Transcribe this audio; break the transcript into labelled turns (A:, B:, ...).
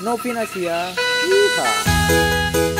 A: Novinasia. Yeehaw.